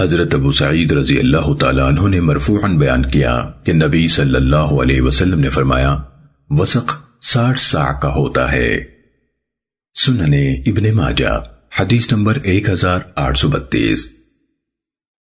حضرت ابو سعید رضی اللہ تعالیٰ عنہ نے مرفوعاً بیان کیا کہ نبی صلی اللہ علیہ وسلم نے فرمایا، وسق ساٹھ سا کا ہوتا ہے۔ سننے ابن ماجہ، حدیث نمبر ایک ہزار آٹھ سو بتیس۔